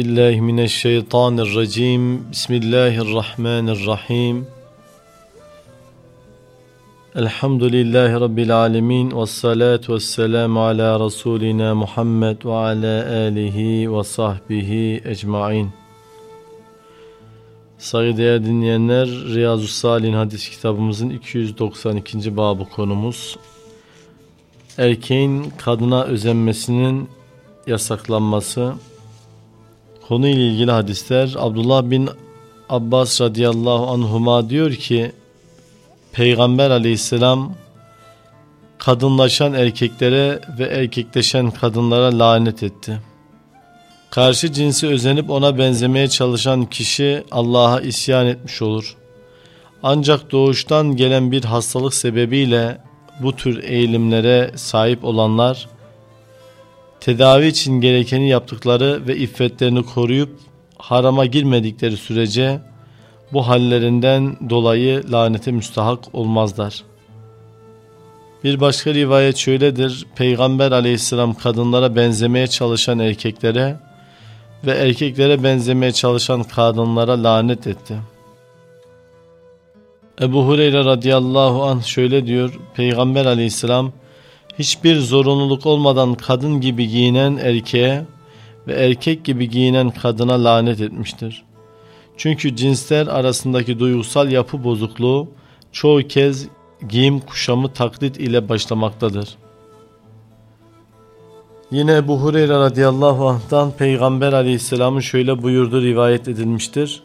Billahi mineşşeytanirracim. Bismillahirrahmanirrahim. Elhamdülillahi rabbil alamin ve salatu vesselam ala rasulina Muhammed ve ala alihi ve sahbihi ecmaîn. Saygıdeğer dinleyenler, Riyazu Salih'in hadis kitabımızın 292. babı konumuz. Erkeğin kadına özenmesinin yasaklanması. Konu ile ilgili hadisler Abdullah bin Abbas radıyallahu anhuma diyor ki Peygamber aleyhisselam kadınlaşan erkeklere ve erkekleşen kadınlara lanet etti. Karşı cinsi özenip ona benzemeye çalışan kişi Allah'a isyan etmiş olur. Ancak doğuştan gelen bir hastalık sebebiyle bu tür eğilimlere sahip olanlar tedavi için gerekeni yaptıkları ve iffetlerini koruyup harama girmedikleri sürece bu hallerinden dolayı lanete müstahak olmazlar. Bir başka rivayet şöyledir. Peygamber aleyhisselam kadınlara benzemeye çalışan erkeklere ve erkeklere benzemeye çalışan kadınlara lanet etti. Ebu Hureyre radıyallahu anh şöyle diyor. Peygamber aleyhisselam hiçbir zorunluluk olmadan kadın gibi giyinen erkeğe ve erkek gibi giyinen kadına lanet etmiştir. Çünkü cinsler arasındaki duygusal yapı bozukluğu çoğu kez giyim kuşamı taklit ile başlamaktadır. Yine Ebu Hureyre radıyallahu anh'tan Peygamber aleyhisselamın şöyle buyurduğu rivayet edilmiştir.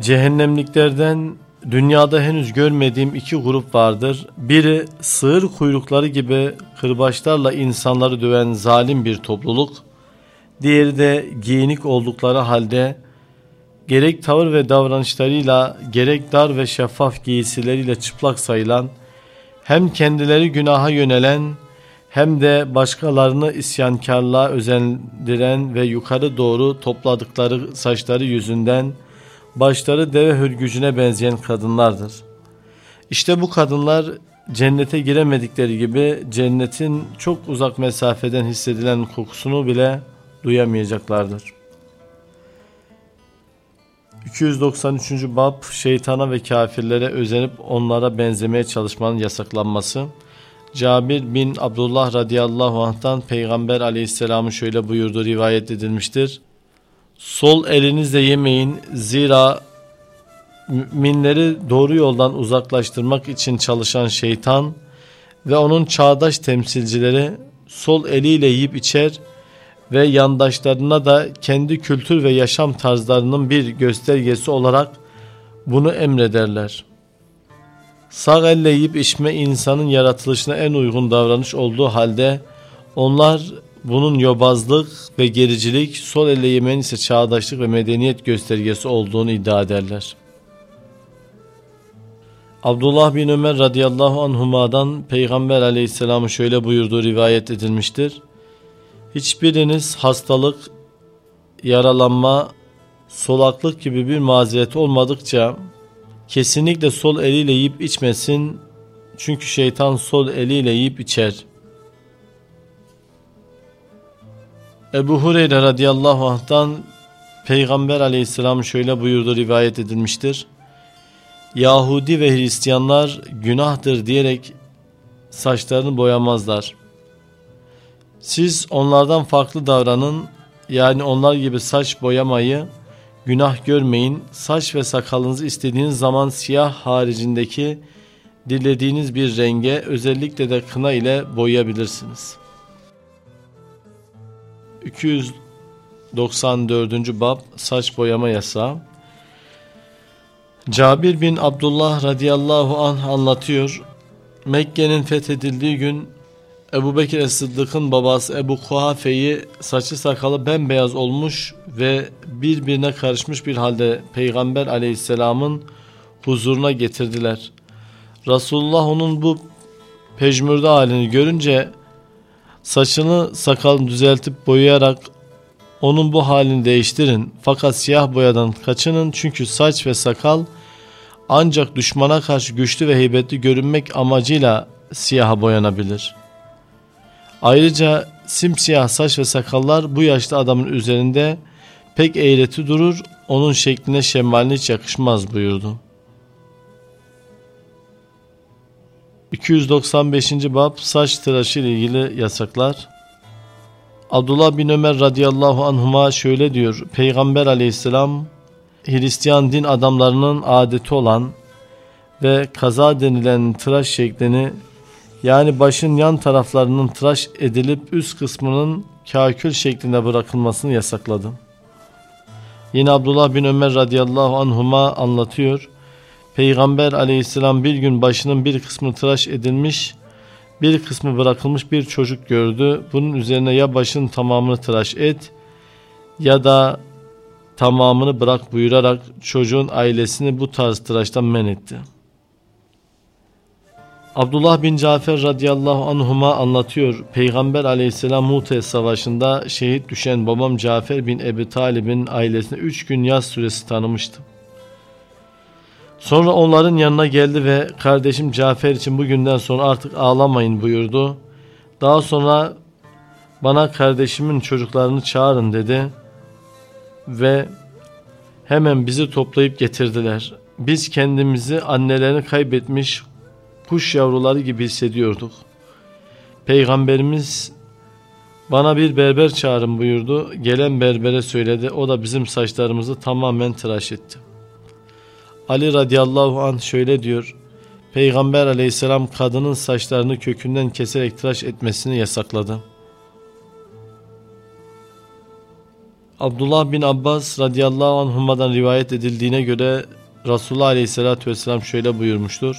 Cehennemliklerden dünyada henüz görmediğim iki grup vardır. Biri sığır kuyrukları gibi kırbaçlarla insanları döven zalim bir topluluk. Diğeri de giyinik oldukları halde gerek tavır ve davranışlarıyla gerek dar ve şeffaf giysileriyle çıplak sayılan hem kendileri günaha yönelen hem de başkalarını isyankarlığa özendiren ve yukarı doğru topladıkları saçları yüzünden başları deve hürgücüne benzeyen kadınlardır. İşte bu kadınlar cennete giremedikleri gibi cennetin çok uzak mesafeden hissedilen kokusunu bile duyamayacaklardır. 293. Bab Şeytana ve kafirlere özenip onlara benzemeye çalışmanın yasaklanması. Cabir bin Abdullah radıyallahu anh'tan Peygamber aleyhisselamın şöyle buyurduğu rivayet edilmiştir. Sol elinizle yemeyin zira müminleri doğru yoldan uzaklaştırmak için çalışan şeytan ve onun çağdaş temsilcileri sol eliyle yiyip içer ve yandaşlarına da kendi kültür ve yaşam tarzlarının bir göstergesi olarak bunu emrederler. Sağ elle yiyip içme insanın yaratılışına en uygun davranış olduğu halde onlar bunun yobazlık ve gericilik, sol elle yemenin ise çağdaşlık ve medeniyet göstergesi olduğunu iddia ederler. Abdullah bin Ömer radıyallahu anhuma'dan Peygamber aleyhisselamı şöyle buyurduğu rivayet edilmiştir. Hiçbiriniz hastalık, yaralanma, solaklık gibi bir mazeret olmadıkça kesinlikle sol eliyle yiyip içmesin. Çünkü şeytan sol eliyle yiyip içer.'' Ebu Hureyre radıyallahu anh'tan Peygamber aleyhisselam şöyle buyurdu rivayet edilmiştir. Yahudi ve Hristiyanlar günahtır diyerek saçlarını boyamazlar. Siz onlardan farklı davranın yani onlar gibi saç boyamayı günah görmeyin. Saç ve sakalınızı istediğiniz zaman siyah haricindeki dilediğiniz bir renge özellikle de kına ile boyayabilirsiniz.'' 294. bab saç boyama yasağı. Cabir bin Abdullah radıyallahu anh anlatıyor. Mekke'nin fethedildiği gün Ebu Bekir Sıddık'ın babası Ebu Kuhafe'yi saçı sakalı bembeyaz olmuş ve birbirine karışmış bir halde Peygamber aleyhisselamın huzuruna getirdiler. Resulullah onun bu pejmürde halini görünce Saçını sakalını düzeltip boyayarak onun bu halini değiştirin. Fakat siyah boyadan kaçının çünkü saç ve sakal ancak düşmana karşı güçlü ve heybetli görünmek amacıyla siyaha boyanabilir. Ayrıca simsiyah saç ve sakallar bu yaşta adamın üzerinde pek eğreti durur, onun şekline şemaline hiç yakışmaz buyurdu. 295. Bab Saç tıraşı ile ilgili yasaklar Abdullah bin Ömer radıyallahu anhuma şöyle diyor. Peygamber aleyhisselam Hristiyan din adamlarının adeti olan ve kaza denilen tıraş şeklini yani başın yan taraflarının tıraş edilip üst kısmının kakül şeklinde bırakılmasını yasakladı. Yine Abdullah bin Ömer radıyallahu anhuma anlatıyor. Peygamber aleyhisselam bir gün başının bir kısmı tıraş edilmiş, bir kısmı bırakılmış bir çocuk gördü. Bunun üzerine ya başın tamamını tıraş et ya da tamamını bırak buyurarak çocuğun ailesini bu tarz tıraştan men etti. Abdullah bin Cafer radıyallahu anhuma anlatıyor. Peygamber aleyhisselam Mute savaşında şehit düşen babam Cafer bin Ebi Talib'in ailesine üç gün yaz süresi tanımıştım. Sonra onların yanına geldi ve kardeşim Cafer için bugünden sonra artık ağlamayın buyurdu. Daha sonra bana kardeşimin çocuklarını çağırın dedi ve hemen bizi toplayıp getirdiler. Biz kendimizi annelerini kaybetmiş kuş yavruları gibi hissediyorduk. Peygamberimiz bana bir berber çağırın buyurdu. Gelen berbere söyledi. O da bizim saçlarımızı tamamen tıraş etti. Ali radıyallahu anh şöyle diyor. Peygamber aleyhisselam kadının saçlarını kökünden keserek tıraş etmesini yasakladı. Abdullah bin Abbas radıyallahu anhuma'dan rivayet edildiğine göre Resulullah aleyhissalatü vesselam şöyle buyurmuştur.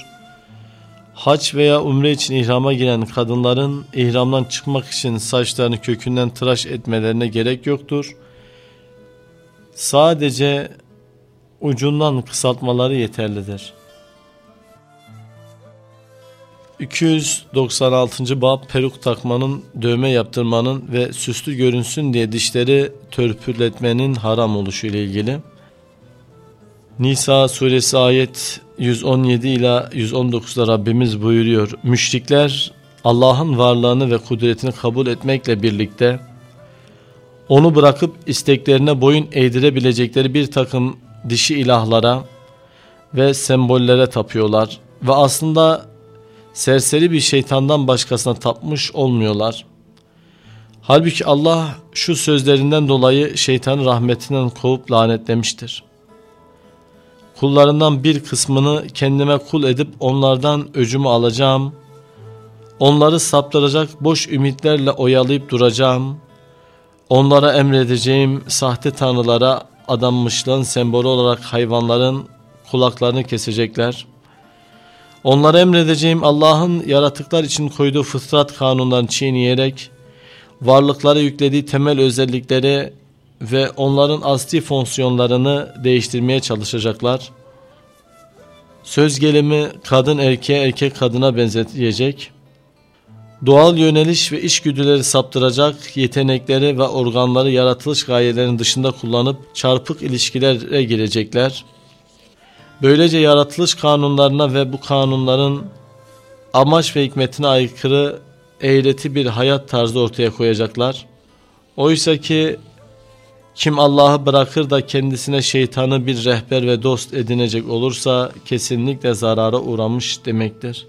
Haç veya umre için ihrama giren kadınların ihramdan çıkmak için saçlarını kökünden tıraş etmelerine gerek yoktur. Sadece ucundan kısaltmaları yeterlidir. 296. Bab peruk takmanın, dövme yaptırmanın ve süslü görünsün diye dişleri törpületmenin haram oluşu ile ilgili. Nisa suresi ayet 117 ila 119'da Rabbimiz buyuruyor. Müşrikler Allah'ın varlığını ve kudretini kabul etmekle birlikte onu bırakıp isteklerine boyun eğdirebilecekleri bir takım dişi ilahlara ve sembollere tapıyorlar ve aslında serseri bir şeytandan başkasına tapmış olmuyorlar. Halbuki Allah şu sözlerinden dolayı şeytanı rahmetinden kovup lanetlemiştir. Kullarından bir kısmını kendime kul edip onlardan öcümü alacağım. Onları saptıracak boş ümitlerle oyalayıp duracağım. Onlara emredeceğim sahte tanrılara adanmışlığın sembolü olarak hayvanların kulaklarını kesecekler. Onlara emredeceğim Allah'ın yaratıklar için koyduğu fıtrat kanunlarını çiğneyerek varlıklara yüklediği temel özellikleri ve onların asli fonksiyonlarını değiştirmeye çalışacaklar. Söz gelimi kadın erkeğe erkek kadına benzetecek. Doğal yöneliş ve işgüdüleri saptıracak yetenekleri ve organları yaratılış gayelerinin dışında kullanıp çarpık ilişkilere girecekler. Böylece yaratılış kanunlarına ve bu kanunların amaç ve hikmetine aykırı eğreti bir hayat tarzı ortaya koyacaklar. Oysa ki kim Allah'ı bırakır da kendisine şeytanı bir rehber ve dost edinecek olursa kesinlikle zarara uğramış demektir.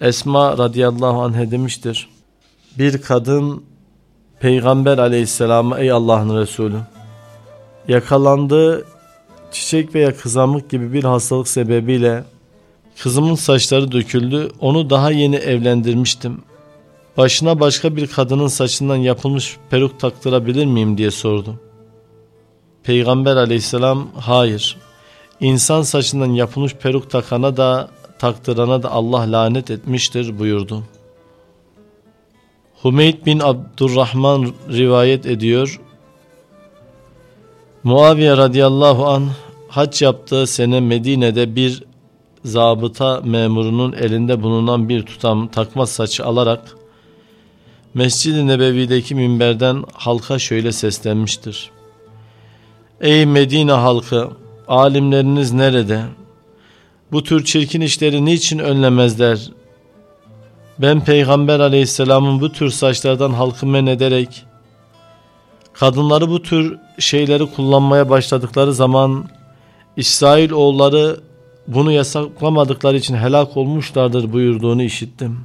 Esma radıyallahu anh demiştir. Bir kadın Peygamber aleyhisselama ey Allah'ın Resulü yakalandığı çiçek veya kızamık gibi bir hastalık sebebiyle kızımın saçları döküldü onu daha yeni evlendirmiştim başına başka bir kadının saçından yapılmış peruk taktırabilir miyim diye sordu. Peygamber aleyhisselam hayır insan saçından yapılmış peruk takana da taktırana da Allah lanet etmiştir buyurdu. Humeyd bin Abdurrahman rivayet ediyor. Muaviye radıyallahu an hac yaptığı sene Medine'de bir zabıta memurunun elinde bulunan bir tutam takma saçı alarak Mescid-i Nebevi'deki minberden halka şöyle seslenmiştir. Ey Medine halkı, alimleriniz nerede? Bu tür çirkin işleri niçin önlemezler? Ben Peygamber aleyhisselamın bu tür saçlardan halkı men ederek kadınları bu tür şeyleri kullanmaya başladıkları zaman İsrail oğulları bunu yasaklamadıkları için helak olmuşlardır buyurduğunu işittim.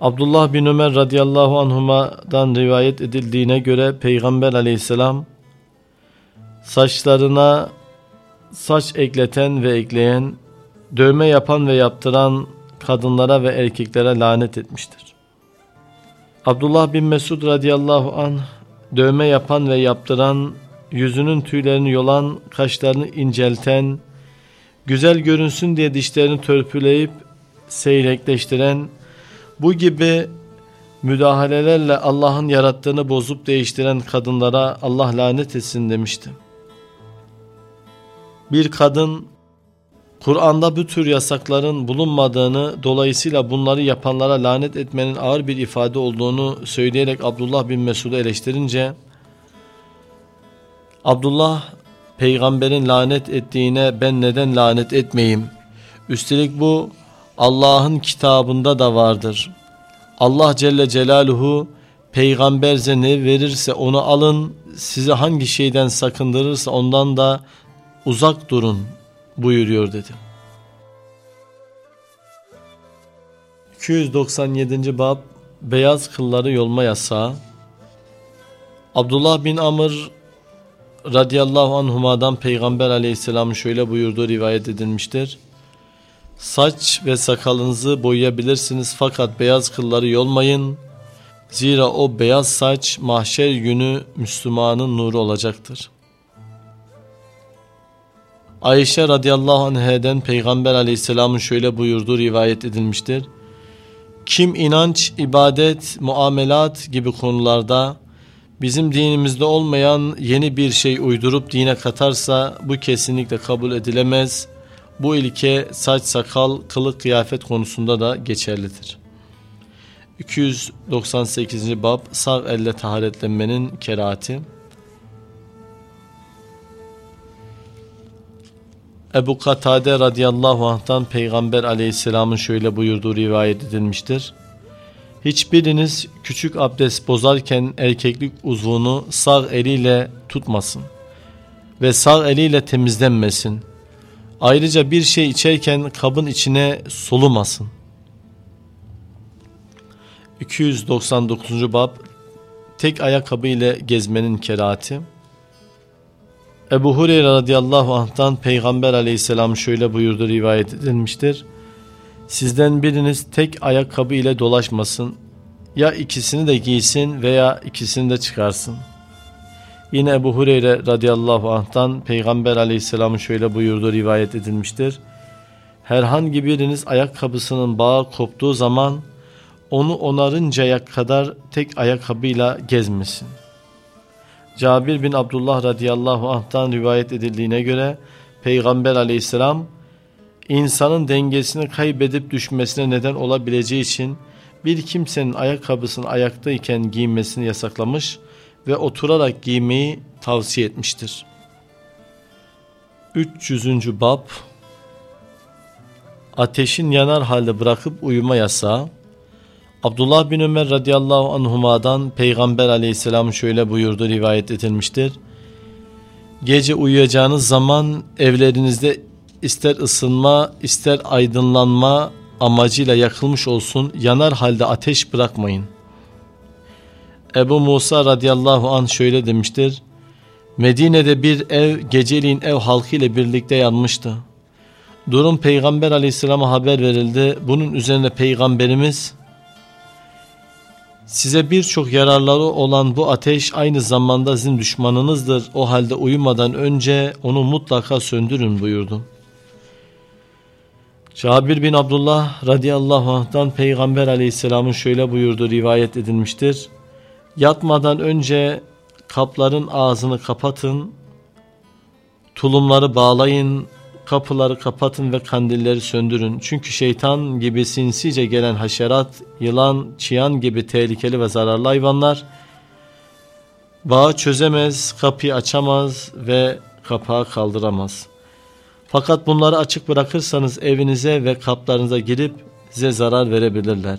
Abdullah bin Ömer radıyallahu anhuma'dan rivayet edildiğine göre Peygamber aleyhisselam saçlarına saç ekleten ve ekleyen, dövme yapan ve yaptıran kadınlara ve erkeklere lanet etmiştir. Abdullah bin Mesud radıyallahu anh dövme yapan ve yaptıran, yüzünün tüylerini yolan, kaşlarını incelten, güzel görünsün diye dişlerini törpüleyip seyrekleştiren, bu gibi müdahalelerle Allah'ın yarattığını bozup değiştiren kadınlara Allah lanet etsin demişti. Bir kadın Kur'an'da bu tür yasakların bulunmadığını dolayısıyla bunları yapanlara lanet etmenin ağır bir ifade olduğunu söyleyerek Abdullah bin Mesud'u eleştirince Abdullah peygamberin lanet ettiğine ben neden lanet etmeyeyim? Üstelik bu Allah'ın kitabında da vardır. Allah Celle Celaluhu peygamberze ne verirse onu alın, sizi hangi şeyden sakındırırsa ondan da uzak durun buyuruyor dedi. 297. Bab Beyaz kılları yolma yasağı Abdullah bin Amr radıyallahu anhuma'dan Peygamber aleyhisselam şöyle buyurduğu rivayet edilmiştir. Saç ve sakalınızı boyayabilirsiniz fakat beyaz kılları yolmayın. Zira o beyaz saç mahşer günü Müslümanın nuru olacaktır. Ayşe radıyallahu anh'den Peygamber aleyhisselamın şöyle buyurduğu rivayet edilmiştir. Kim inanç, ibadet, muamelat gibi konularda bizim dinimizde olmayan yeni bir şey uydurup dine katarsa bu kesinlikle kabul edilemez. Bu ilke saç, sakal, kılık, kıyafet konusunda da geçerlidir. 298. Bab Sağ elle taharetlenmenin kerahati Ebu Katade radıyallahu anh'tan Peygamber aleyhisselamın şöyle buyurduğu rivayet edilmiştir. Hiçbiriniz küçük abdest bozarken erkeklik uzvunu sağ eliyle tutmasın ve sağ eliyle temizlenmesin. Ayrıca bir şey içerken kabın içine solumasın. 299. Bab Tek ayakkabı ile gezmenin kerahati Ebu Hureyre radıyallahu anh'tan Peygamber aleyhisselam şöyle buyurdu rivayet edilmiştir. Sizden biriniz tek ayakkabı ile dolaşmasın. Ya ikisini de giysin veya ikisini de çıkarsın. Yine Ebu Hureyre radıyallahu anh'tan Peygamber aleyhisselam şöyle buyurdu rivayet edilmiştir. Herhangi biriniz ayakkabısının bağı koptuğu zaman onu onarıncaya kadar tek ayakkabıyla gezmesin.'' Cabir bin Abdullah radıyallahu anh'tan rivayet edildiğine göre Peygamber aleyhisselam insanın dengesini kaybedip düşmesine neden olabileceği için bir kimsenin ayakkabısını ayaktayken giymesini yasaklamış ve oturarak giymeyi tavsiye etmiştir. 300. Bab Ateşin yanar halde bırakıp uyuma yasağı Abdullah bin Ömer radıyallahu anhuma'dan Peygamber aleyhisselam şöyle buyurdu rivayet edilmiştir. Gece uyuyacağınız zaman evlerinizde ister ısınma ister aydınlanma amacıyla yakılmış olsun yanar halde ateş bırakmayın. Ebu Musa radıyallahu an şöyle demiştir. Medine'de bir ev geceliğin ev halkı ile birlikte yanmıştı. Durum peygamber aleyhisselama haber verildi. Bunun üzerine peygamberimiz Size birçok yararları olan bu ateş aynı zamanda sizin düşmanınızdır. O halde uyumadan önce onu mutlaka söndürün buyurdu. Cabir bin Abdullah radıyallahu anh'tan Peygamber aleyhisselamın şöyle buyurduğu rivayet edilmiştir. Yatmadan önce kapların ağzını kapatın, tulumları bağlayın, Kapıları kapatın ve kandilleri söndürün. Çünkü şeytan gibi sinsice gelen haşerat, yılan, çıyan gibi tehlikeli ve zararlı hayvanlar bağı çözemez, kapıyı açamaz ve kapağı kaldıramaz. Fakat bunları açık bırakırsanız evinize ve kaplarınıza girip size zarar verebilirler.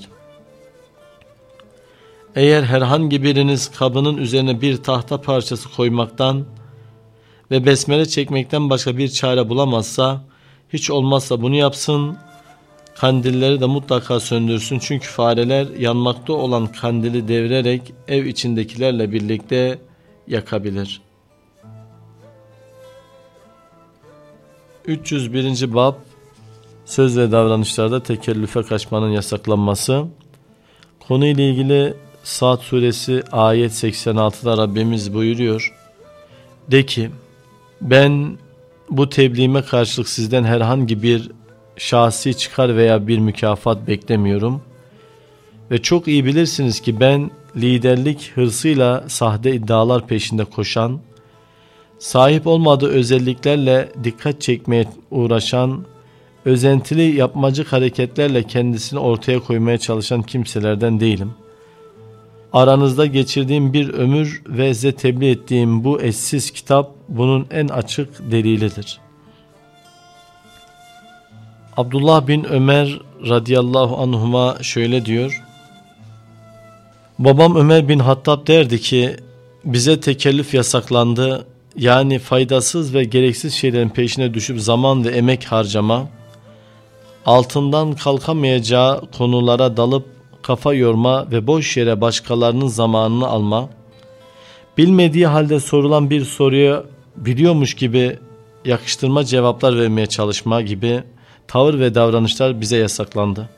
Eğer herhangi biriniz kabının üzerine bir tahta parçası koymaktan ve besmele çekmekten başka bir çare bulamazsa, hiç olmazsa bunu yapsın, kandilleri de mutlaka söndürsün. Çünkü fareler yanmakta olan kandili devirerek ev içindekilerle birlikte yakabilir. 301. Bab Söz ve davranışlarda tekellüfe kaçmanın yasaklanması Konuyla ilgili Saat suresi ayet 86'da Rabbimiz buyuruyor. De ki ben bu tebliğime karşılık sizden herhangi bir şahsi çıkar veya bir mükafat beklemiyorum. Ve çok iyi bilirsiniz ki ben liderlik hırsıyla sahte iddialar peşinde koşan, sahip olmadığı özelliklerle dikkat çekmeye uğraşan, özentili yapmacık hareketlerle kendisini ortaya koymaya çalışan kimselerden değilim. Aranızda geçirdiğim bir ömür ve size tebliğ ettiğim bu eşsiz kitap bunun en açık delilidir. Abdullah bin Ömer radıyallahu anhuma şöyle diyor. Babam Ömer bin Hattab derdi ki bize tekellüf yasaklandı yani faydasız ve gereksiz şeylerin peşine düşüp zaman ve emek harcama, altından kalkamayacağı konulara dalıp kafa yorma ve boş yere başkalarının zamanını alma, bilmediği halde sorulan bir soruya biliyormuş gibi yakıştırma cevaplar vermeye çalışma gibi tavır ve davranışlar bize yasaklandı.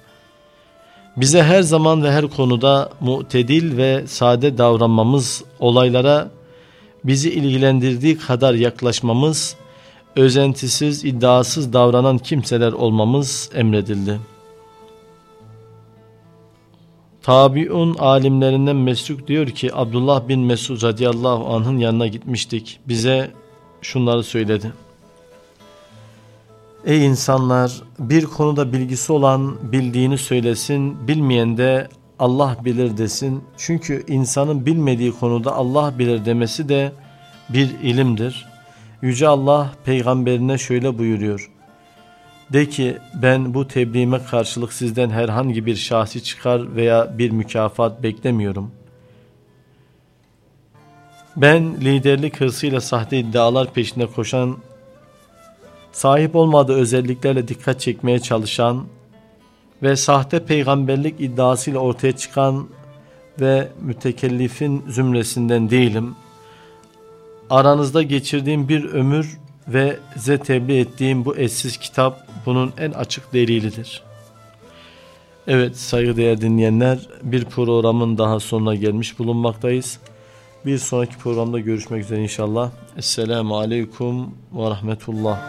Bize her zaman ve her konuda mutedil ve sade davranmamız, olaylara bizi ilgilendirdiği kadar yaklaşmamız, özentisiz, iddiasız davranan kimseler olmamız emredildi. Tabiun alimlerinden Mesruk diyor ki Abdullah bin Mesud radıyallahu anh'ın yanına gitmiştik. Bize şunları söyledi. Ey insanlar bir konuda bilgisi olan bildiğini söylesin, bilmeyen de Allah bilir desin. Çünkü insanın bilmediği konuda Allah bilir demesi de bir ilimdir. Yüce Allah peygamberine şöyle buyuruyor. De ki ben bu tebliğime karşılık sizden herhangi bir şahsi çıkar veya bir mükafat beklemiyorum. Ben liderlik hırsıyla sahte iddialar peşinde koşan, sahip olmadığı özelliklerle dikkat çekmeye çalışan ve sahte peygamberlik iddiasıyla ortaya çıkan ve mütekellifin zümresinden değilim. Aranızda geçirdiğim bir ömür ve size tebliğ ettiğim bu eşsiz kitap bunun en açık delilidir. Evet saygıdeğer dinleyenler bir programın daha sonuna gelmiş bulunmaktayız. Bir sonraki programda görüşmek üzere inşallah. Esselamu Aleyküm ve Rahmetullah.